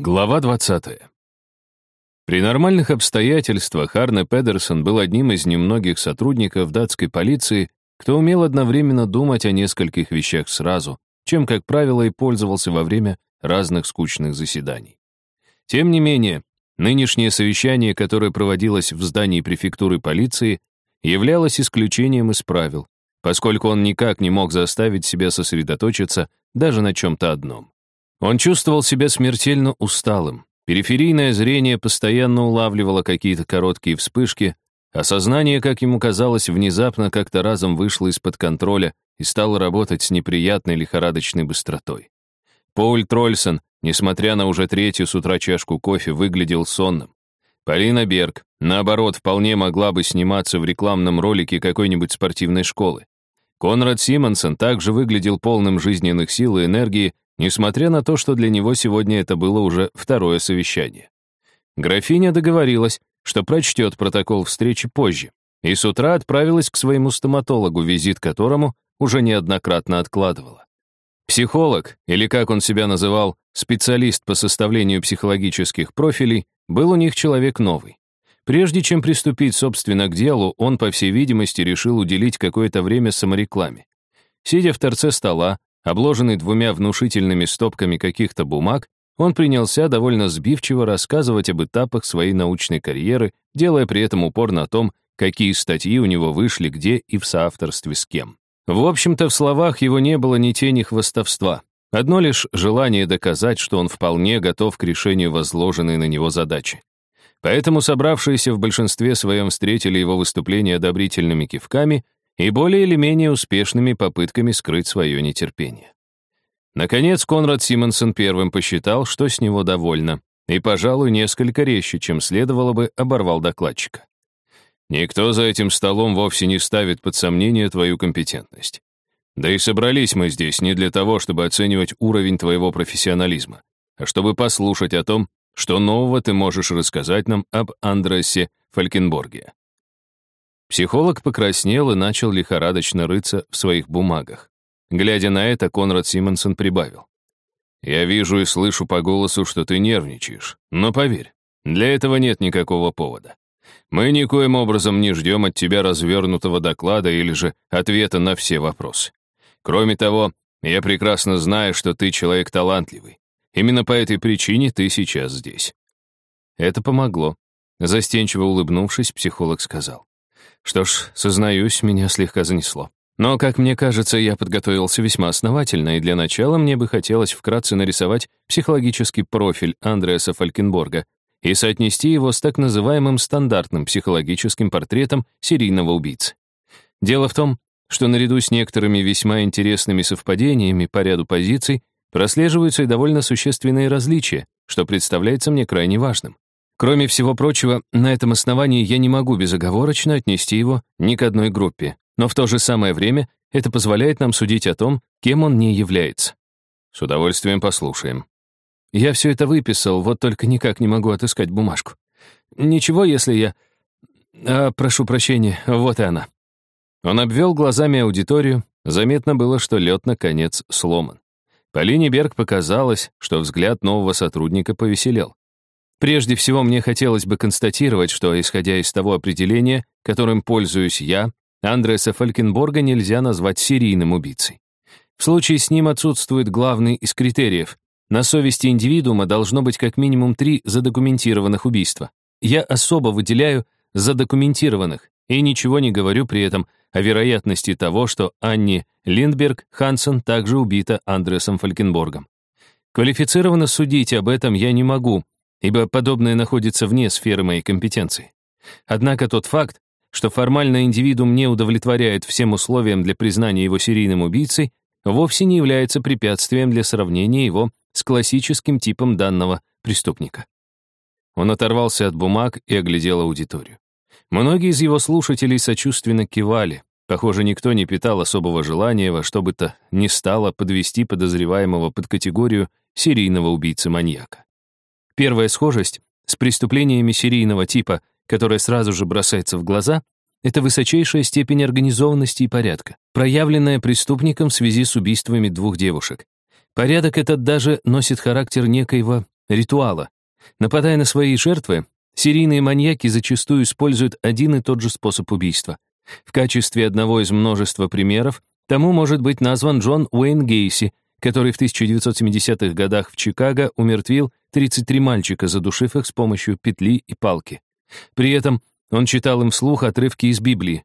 Глава 20. При нормальных обстоятельствах Арне Педерсон был одним из немногих сотрудников датской полиции, кто умел одновременно думать о нескольких вещах сразу, чем, как правило, и пользовался во время разных скучных заседаний. Тем не менее, нынешнее совещание, которое проводилось в здании префектуры полиции, являлось исключением из правил, поскольку он никак не мог заставить себя сосредоточиться даже на чем-то одном. Он чувствовал себя смертельно усталым. Периферийное зрение постоянно улавливало какие-то короткие вспышки, а сознание, как ему казалось, внезапно как-то разом вышло из-под контроля и стало работать с неприятной лихорадочной быстротой. Пауль Трольсон, несмотря на уже третью с утра чашку кофе, выглядел сонным. Полина Берг, наоборот, вполне могла бы сниматься в рекламном ролике какой-нибудь спортивной школы. Конрад Симонсон также выглядел полным жизненных сил и энергии, несмотря на то, что для него сегодня это было уже второе совещание. Графиня договорилась, что прочтет протокол встречи позже, и с утра отправилась к своему стоматологу, визит которому уже неоднократно откладывала. Психолог, или как он себя называл, специалист по составлению психологических профилей, был у них человек новый. Прежде чем приступить, собственно, к делу, он, по всей видимости, решил уделить какое-то время саморекламе. Сидя в торце стола, Обложенный двумя внушительными стопками каких-то бумаг, он принялся довольно сбивчиво рассказывать об этапах своей научной карьеры, делая при этом упор на том, какие статьи у него вышли, где и в соавторстве с кем. В общем-то, в словах его не было ни тени хвастовства. Одно лишь желание доказать, что он вполне готов к решению возложенной на него задачи. Поэтому собравшиеся в большинстве своем встретили его выступление одобрительными кивками и более или менее успешными попытками скрыть свое нетерпение. Наконец, Конрад Симонсон первым посчитал, что с него довольно, и, пожалуй, несколько резче, чем следовало бы, оборвал докладчика. «Никто за этим столом вовсе не ставит под сомнение твою компетентность. Да и собрались мы здесь не для того, чтобы оценивать уровень твоего профессионализма, а чтобы послушать о том, что нового ты можешь рассказать нам об Андресе Фалькенборге. Психолог покраснел и начал лихорадочно рыться в своих бумагах. Глядя на это, Конрад Симонсон прибавил. «Я вижу и слышу по голосу, что ты нервничаешь. Но поверь, для этого нет никакого повода. Мы никоим образом не ждем от тебя развернутого доклада или же ответа на все вопросы. Кроме того, я прекрасно знаю, что ты человек талантливый. Именно по этой причине ты сейчас здесь». Это помогло. Застенчиво улыбнувшись, психолог сказал. Что ж, сознаюсь, меня слегка занесло. Но, как мне кажется, я подготовился весьма основательно, и для начала мне бы хотелось вкратце нарисовать психологический профиль Андреаса Фалькенборга и соотнести его с так называемым стандартным психологическим портретом серийного убийцы. Дело в том, что наряду с некоторыми весьма интересными совпадениями по ряду позиций прослеживаются и довольно существенные различия, что представляется мне крайне важным. Кроме всего прочего, на этом основании я не могу безоговорочно отнести его ни к одной группе, но в то же самое время это позволяет нам судить о том, кем он не является. С удовольствием послушаем. Я все это выписал, вот только никак не могу отыскать бумажку. Ничего, если я... А, прошу прощения, вот и она. Он обвел глазами аудиторию, заметно было, что лед наконец сломан. Полине Берг показалось, что взгляд нового сотрудника повеселел. Прежде всего, мне хотелось бы констатировать, что, исходя из того определения, которым пользуюсь я, Андреса Фалькенборга нельзя назвать серийным убийцей. В случае с ним отсутствует главный из критериев. На совести индивидуума должно быть как минимум три задокументированных убийства. Я особо выделяю задокументированных и ничего не говорю при этом о вероятности того, что Анни Линдберг Хансен также убита Андресом Фалькенборгом. Квалифицированно судить об этом я не могу, ибо подобное находится вне сферы моей компетенции. Однако тот факт, что формально индивидуум не удовлетворяет всем условиям для признания его серийным убийцей, вовсе не является препятствием для сравнения его с классическим типом данного преступника. Он оторвался от бумаг и оглядел аудиторию. Многие из его слушателей сочувственно кивали. Похоже, никто не питал особого желания во что бы то ни стало подвести подозреваемого под категорию серийного убийцы-маньяка. Первая схожесть с преступлениями серийного типа, которая сразу же бросается в глаза, это высочайшая степень организованности и порядка, проявленная преступником в связи с убийствами двух девушек. Порядок этот даже носит характер некоего ритуала. Нападая на свои жертвы, серийные маньяки зачастую используют один и тот же способ убийства. В качестве одного из множества примеров тому может быть назван Джон Уэйн Гейси, который в 1970-х годах в Чикаго умертвил 33 мальчика, задушив их с помощью петли и палки. При этом он читал им вслух отрывки из Библии.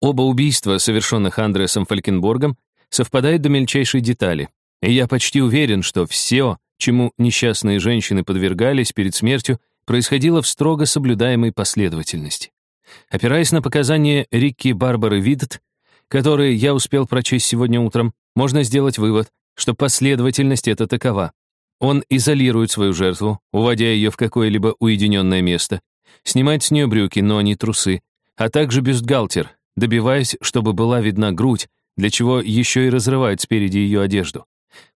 Оба убийства, совершенных Андреасом Фалькенборгом, совпадают до мельчайшей детали. И я почти уверен, что все, чему несчастные женщины подвергались перед смертью, происходило в строго соблюдаемой последовательности. Опираясь на показания Рикки Барбары Видт, которые я успел прочесть сегодня утром, можно сделать вывод, что последовательность эта такова. Он изолирует свою жертву, уводя ее в какое-либо уединенное место, снимает с нее брюки, но не трусы, а также бюстгальтер, добиваясь, чтобы была видна грудь, для чего еще и разрывает спереди ее одежду.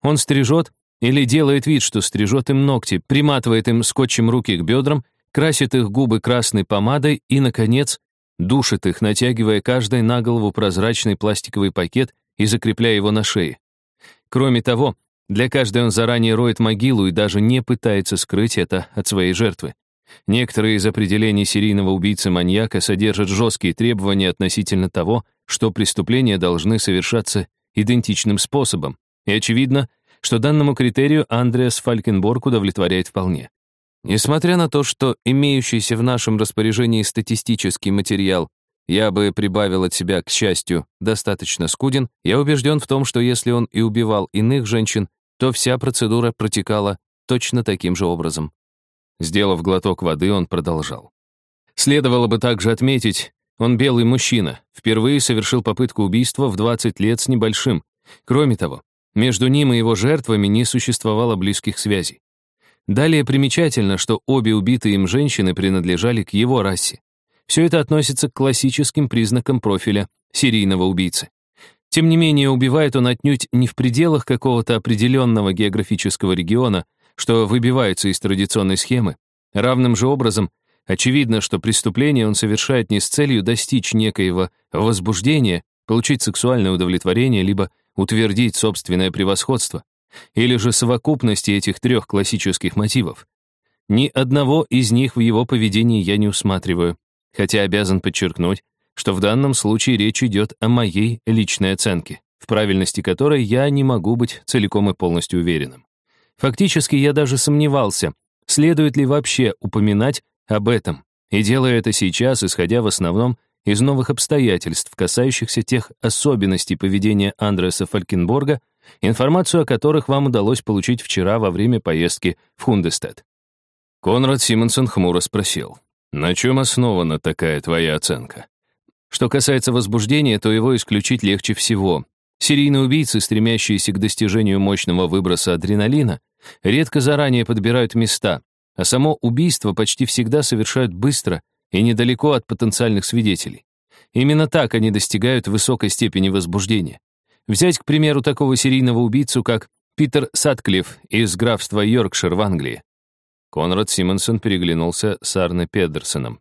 Он стрижет или делает вид, что стрижет им ногти, приматывает им скотчем руки к бедрам, красит их губы красной помадой и, наконец, душит их, натягивая каждой на голову прозрачный пластиковый пакет и закрепляя его на шее. Кроме того, для каждой он заранее роет могилу и даже не пытается скрыть это от своей жертвы. Некоторые из определений серийного убийцы-маньяка содержат жесткие требования относительно того, что преступления должны совершаться идентичным способом, и очевидно, что данному критерию Андреас Фалькенборг удовлетворяет вполне. Несмотря на то, что имеющийся в нашем распоряжении статистический материал я бы прибавил от себя, к счастью, достаточно скуден, я убежден в том, что если он и убивал иных женщин, то вся процедура протекала точно таким же образом. Сделав глоток воды, он продолжал. Следовало бы также отметить, он белый мужчина, впервые совершил попытку убийства в 20 лет с небольшим. Кроме того, между ним и его жертвами не существовало близких связей. Далее примечательно, что обе убитые им женщины принадлежали к его расе. Все это относится к классическим признакам профиля серийного убийцы. Тем не менее, убивает он отнюдь не в пределах какого-то определенного географического региона, что выбивается из традиционной схемы. Равным же образом, очевидно, что преступление он совершает не с целью достичь некоего возбуждения, получить сексуальное удовлетворение, либо утвердить собственное превосходство, или же совокупности этих трех классических мотивов. Ни одного из них в его поведении я не усматриваю хотя обязан подчеркнуть, что в данном случае речь идет о моей личной оценке, в правильности которой я не могу быть целиком и полностью уверенным. Фактически я даже сомневался, следует ли вообще упоминать об этом, и делаю это сейчас, исходя в основном из новых обстоятельств, касающихся тех особенностей поведения Андреса Фалькенборга, информацию о которых вам удалось получить вчера во время поездки в Хундестед. Конрад Симонсон хмуро спросил. На чем основана такая твоя оценка? Что касается возбуждения, то его исключить легче всего. Серийные убийцы, стремящиеся к достижению мощного выброса адреналина, редко заранее подбирают места, а само убийство почти всегда совершают быстро и недалеко от потенциальных свидетелей. Именно так они достигают высокой степени возбуждения. Взять, к примеру, такого серийного убийцу, как Питер Сатклифф из графства Йоркшир в Англии. Конрад Симонсон переглянулся с Арне Педерсоном.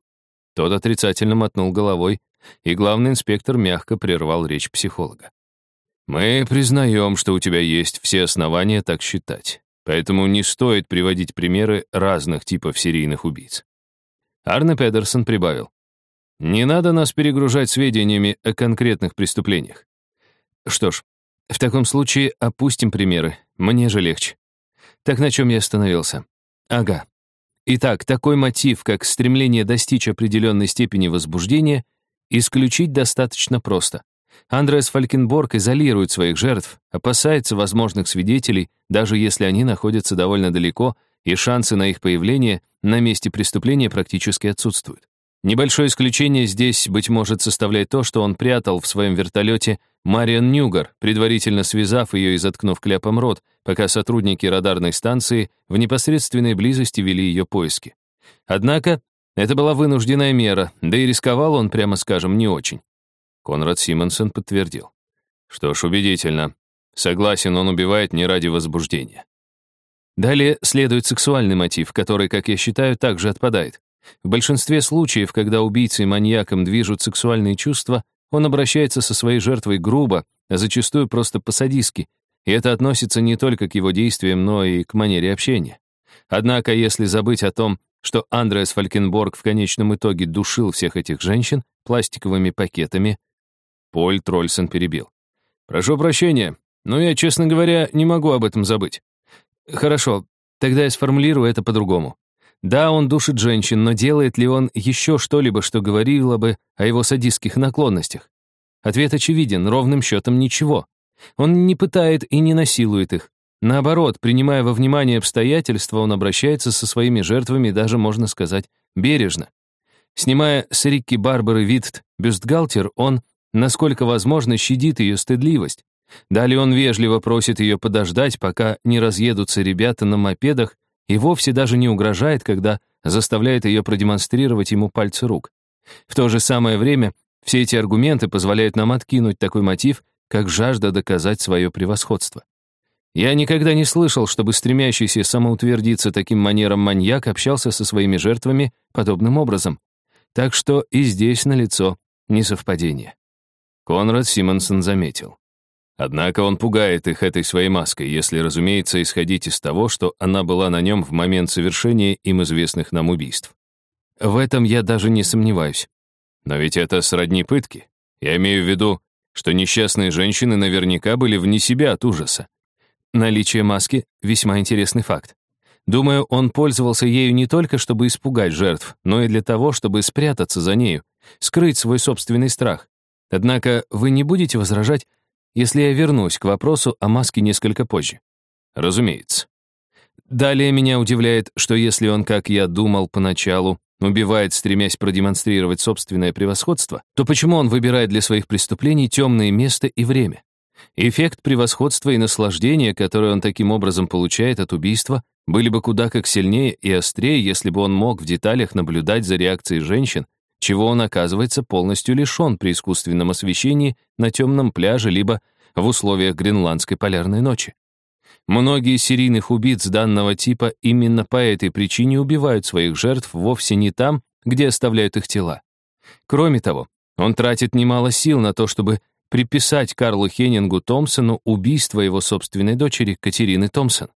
Тот отрицательно мотнул головой, и главный инспектор мягко прервал речь психолога. «Мы признаем, что у тебя есть все основания так считать, поэтому не стоит приводить примеры разных типов серийных убийц». Арне Педерсон прибавил. «Не надо нас перегружать сведениями о конкретных преступлениях. Что ж, в таком случае опустим примеры, мне же легче. Так на чем я остановился? Ага. Итак, такой мотив, как стремление достичь определенной степени возбуждения, исключить достаточно просто. Андреас Фалькенборг изолирует своих жертв, опасается возможных свидетелей, даже если они находятся довольно далеко, и шансы на их появление на месте преступления практически отсутствуют. Небольшое исключение здесь, быть может, составляет то, что он прятал в своем вертолете Мариан Ньюгар, предварительно связав ее и заткнув кляпом рот, пока сотрудники радарной станции в непосредственной близости вели ее поиски. Однако это была вынужденная мера, да и рисковал он, прямо скажем, не очень. Конрад Симонсон подтвердил. Что ж, убедительно. Согласен, он убивает не ради возбуждения. Далее следует сексуальный мотив, который, как я считаю, также отпадает. В большинстве случаев, когда убийцей маньяком движут сексуальные чувства, он обращается со своей жертвой грубо, а зачастую просто по-садистски, и это относится не только к его действиям, но и к манере общения. Однако, если забыть о том, что Андреас Фалькенборг в конечном итоге душил всех этих женщин пластиковыми пакетами, Поль Трольсон перебил. «Прошу прощения, но я, честно говоря, не могу об этом забыть». «Хорошо, тогда я сформулирую это по-другому. Да, он душит женщин, но делает ли он еще что-либо, что говорило бы о его садистских наклонностях? Ответ очевиден, ровным счетом ничего. Он не пытает и не насилует их. Наоборот, принимая во внимание обстоятельства, он обращается со своими жертвами даже, можно сказать, бережно. Снимая с Рикки Барбары Витт бюстгальтер, он, насколько возможно, щадит ее стыдливость. Далее он вежливо просит ее подождать, пока не разъедутся ребята на мопедах, и вовсе даже не угрожает, когда заставляет ее продемонстрировать ему пальцы рук. В то же самое время все эти аргументы позволяют нам откинуть такой мотив, как жажда доказать свое превосходство. Я никогда не слышал, чтобы стремящийся самоутвердиться таким манером маньяк общался со своими жертвами подобным образом. Так что и здесь налицо несовпадение. Конрад Симонсон заметил. Однако он пугает их этой своей маской, если, разумеется, исходить из того, что она была на нем в момент совершения им известных нам убийств. В этом я даже не сомневаюсь. Но ведь это сродни пытки. Я имею в виду, что несчастные женщины наверняка были вне себя от ужаса. Наличие маски — весьма интересный факт. Думаю, он пользовался ею не только, чтобы испугать жертв, но и для того, чтобы спрятаться за нею, скрыть свой собственный страх. Однако вы не будете возражать, если я вернусь к вопросу о маске несколько позже. Разумеется. Далее меня удивляет, что если он, как я думал поначалу, убивает, стремясь продемонстрировать собственное превосходство, то почему он выбирает для своих преступлений темное место и время? Эффект превосходства и наслаждения, который он таким образом получает от убийства, были бы куда как сильнее и острее, если бы он мог в деталях наблюдать за реакцией женщин, чего он оказывается полностью лишен при искусственном освещении на темном пляже либо в условиях гренландской полярной ночи. Многие серийных убийц данного типа именно по этой причине убивают своих жертв вовсе не там, где оставляют их тела. Кроме того, он тратит немало сил на то, чтобы приписать Карлу Хеннингу Томпсону убийство его собственной дочери Катерины Томпсон.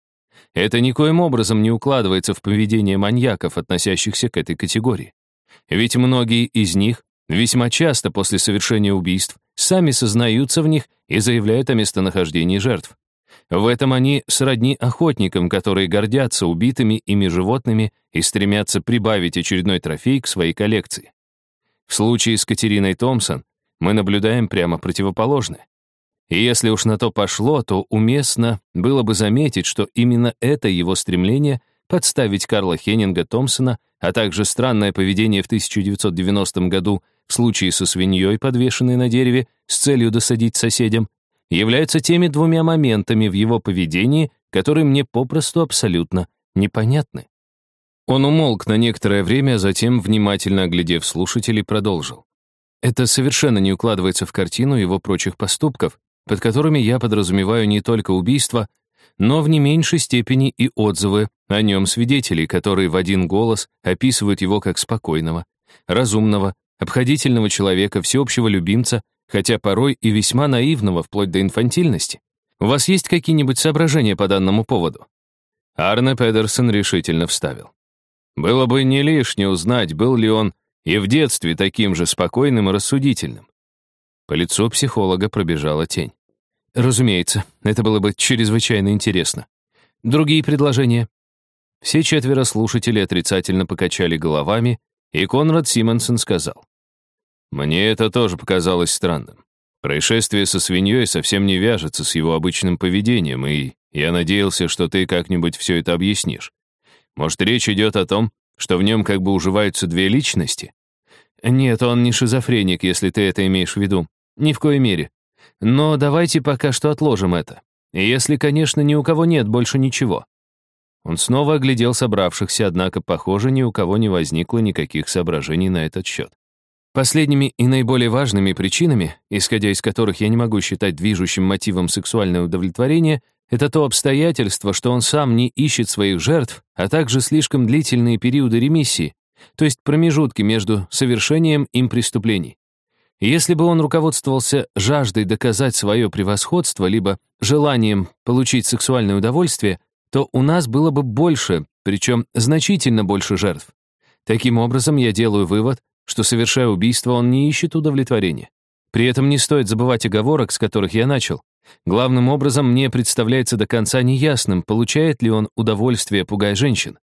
Это никоим образом не укладывается в поведение маньяков, относящихся к этой категории. Ведь многие из них весьма часто после совершения убийств сами сознаются в них и заявляют о местонахождении жертв. В этом они сродни охотникам, которые гордятся убитыми ими животными и стремятся прибавить очередной трофей к своей коллекции. В случае с Катериной Томпсон мы наблюдаем прямо противоположное. И если уж на то пошло, то уместно было бы заметить, что именно это его стремление подставить Карла Хеннинга Томпсона, а также странное поведение в 1990 году в случае со свиньей, подвешенной на дереве, с целью досадить соседям, являются теми двумя моментами в его поведении, которые мне попросту абсолютно непонятны. Он умолк на некоторое время, а затем, внимательно оглядев слушателей, продолжил. Это совершенно не укладывается в картину его прочих поступков, под которыми я подразумеваю не только убийство, но в не меньшей степени и отзывы о нем свидетелей, которые в один голос описывают его как спокойного, разумного, обходительного человека, всеобщего любимца, хотя порой и весьма наивного, вплоть до инфантильности. У вас есть какие-нибудь соображения по данному поводу?» Арне Педерсон решительно вставил. «Было бы не лишне узнать, был ли он и в детстве таким же спокойным и рассудительным. По лицу психолога пробежала тень. Разумеется, это было бы чрезвычайно интересно. Другие предложения? Все четверо слушателей отрицательно покачали головами, и Конрад Симонсон сказал. «Мне это тоже показалось странным. Происшествие со свиньей совсем не вяжется с его обычным поведением, и я надеялся, что ты как-нибудь все это объяснишь. Может, речь идет о том, что в нем как бы уживаются две личности? Нет, он не шизофреник, если ты это имеешь в виду. Ни в коей мере. Но давайте пока что отложим это. Если, конечно, ни у кого нет больше ничего. Он снова оглядел собравшихся, однако, похоже, ни у кого не возникло никаких соображений на этот счет. Последними и наиболее важными причинами, исходя из которых я не могу считать движущим мотивом сексуальное удовлетворение, это то обстоятельство, что он сам не ищет своих жертв, а также слишком длительные периоды ремиссии, то есть промежутки между совершением им преступлений. Если бы он руководствовался жаждой доказать свое превосходство, либо желанием получить сексуальное удовольствие, то у нас было бы больше причем значительно больше жертв. Таким образом, я делаю вывод, что, совершая убийство, он не ищет удовлетворения. При этом не стоит забывать оговорок, с которых я начал. Главным образом, мне представляется до конца неясным, получает ли он удовольствие, пугая женщин.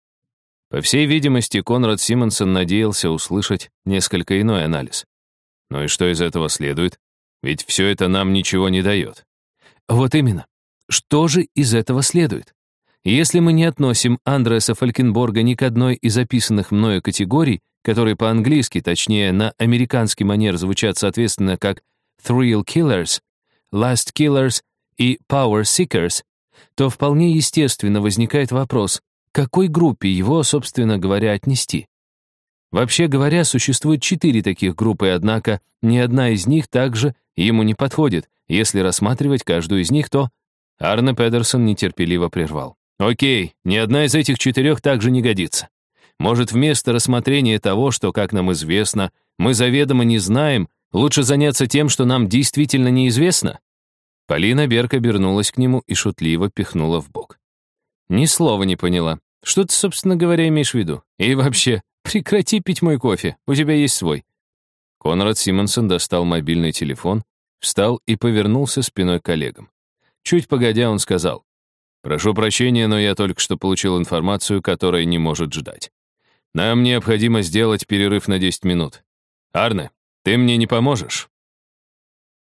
По всей видимости, Конрад Симонсон надеялся услышать несколько иной анализ. Ну и что из этого следует? Ведь все это нам ничего не дает. Вот именно. Что же из этого следует? Если мы не относим Андреаса Фалькенборга ни к одной из описанных мною категорий, которые по-английски, точнее, на американский манер звучат соответственно как thrill killers, last killers и power seekers, то вполне естественно возникает вопрос, какой группе его, собственно говоря, отнести. Вообще говоря, существует четыре таких группы, однако ни одна из них также ему не подходит. Если рассматривать каждую из них, то... Арне Педерсон нетерпеливо прервал. Окей, ни одна из этих четырех также не годится. Может, вместо рассмотрения того, что, как нам известно, мы заведомо не знаем, лучше заняться тем, что нам действительно неизвестно? Полина Берг обернулась к нему и шутливо пихнула в бок. Ни слова не поняла. Что ты, собственно говоря, имеешь в виду? И вообще, прекрати пить мой кофе, у тебя есть свой. Конрад Симонсон достал мобильный телефон, встал и повернулся спиной к коллегам. Чуть погодя, он сказал, «Прошу прощения, но я только что получил информацию, которая не может ждать. Нам необходимо сделать перерыв на 10 минут. Арне, ты мне не поможешь?»